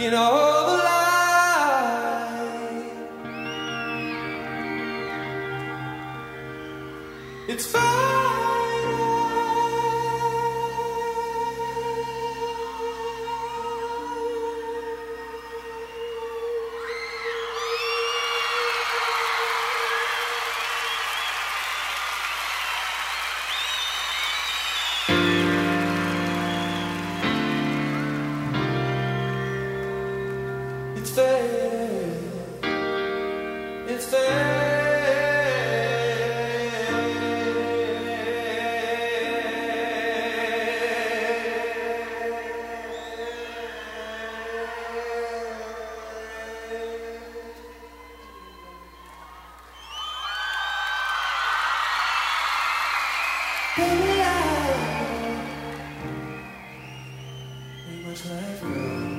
in all the light. It's It's It's. Baby, I much life.